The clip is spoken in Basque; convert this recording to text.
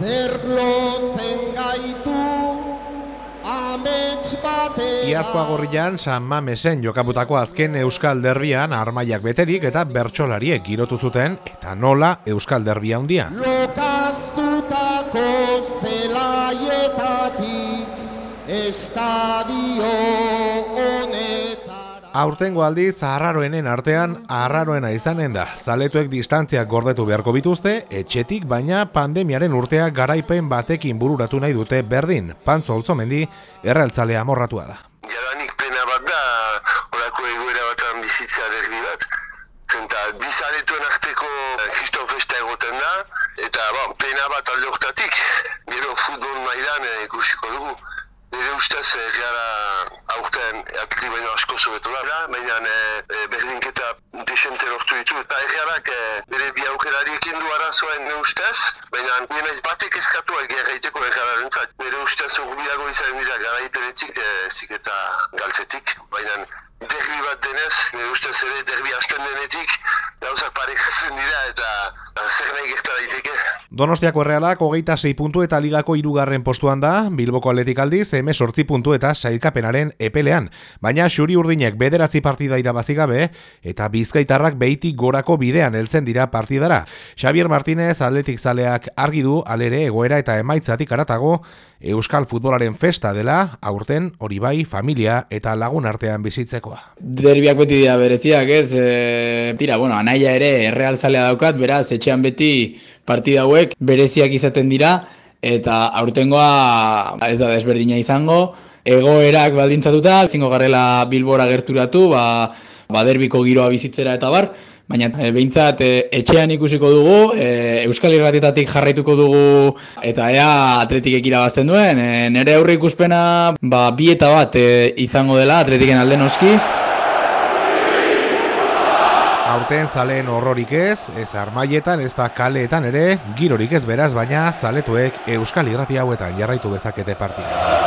Zer lotzen gaitu amets batera Iazko agorrian San Mamesen jokabutako azken Euskal Derbian armaiak beterik eta bertsolariek girotu zuten eta nola Euskal Derbia handia. Lokaztutako zelaietatik estadio honetara Aurtengo aldiz arraroenen artean arraroena izanen da. Zaletuek distantziak gordetu beharko bituzte, etxetik baina pandemiaren urtea garaipen batekin bururatu nahi dute berdin. Pantzo holtzomendi erraltzale amorratua da. Jadanik pena bat da, horako egoera batan bizitzea derbi bat. Zenta, bizaretuen arteko kriston festa egoten da, eta bon, pena bat alde hortatik, gero futbol mailan eh, ikusiko dugu. Nire ustez, eh, gara aurten atleti baino asko zobetu da, baina e, e, berdinketa desente lortu ditu, eta errearak e, bere bi aukerariekin du arazoen nire ustez, baina nire batek eskatu egia gaiteko erreararen zat. Nire ustez urbiago izan dira garaipenetik, e, zik eta galtzetik, baina derbi bat denez, nire ustez ere derbi hasten denetik, gauzak parekatzen dira eta zer nahi gerta daiteke. Donostiako errealak hogeita 6 puntu eta ligako hirugarren postuan da, Bilboko atletik aldiz, eme sortzi puntu eta sailkapenaren epelean. Baina xuri urdinek bederatzi partida irabazi gabe eta bizkaitarrak behitik gorako bidean heltzen dira partidara. Xavier Martínez atletik zaleak argi du alere egoera eta emaitzatik aratago Euskal futbolaren festa dela, aurten hori bai, familia eta lagun artean bizitzekoa. Derbiak beti dira bereziak, ez? E, tira, bueno, anaia ere erreal zalea daukat, beraz, etxean beti partida hauek bereziak izaten dira, eta aurtengoa ez da desberdina izango, egoerak baldintzatuta, zingo garrela bilbora gerturatu, ba, ba derbiko giroa bizitzera eta bar, baina e, behintzat e, etxean ikusiko dugu, e, Euskal Irratietatik jarraituko dugu eta ea atletikek irabazten duen. E, nere aurre ikuspena ba, bi eta bat e, izango dela atletiken alde noski. Aurten zaleen horrorik ez, ez armaietan, ez da kaleetan ere, girorik ez beraz, baina zaletuek Euskal Irrati hauetan jarraitu bezakete partida.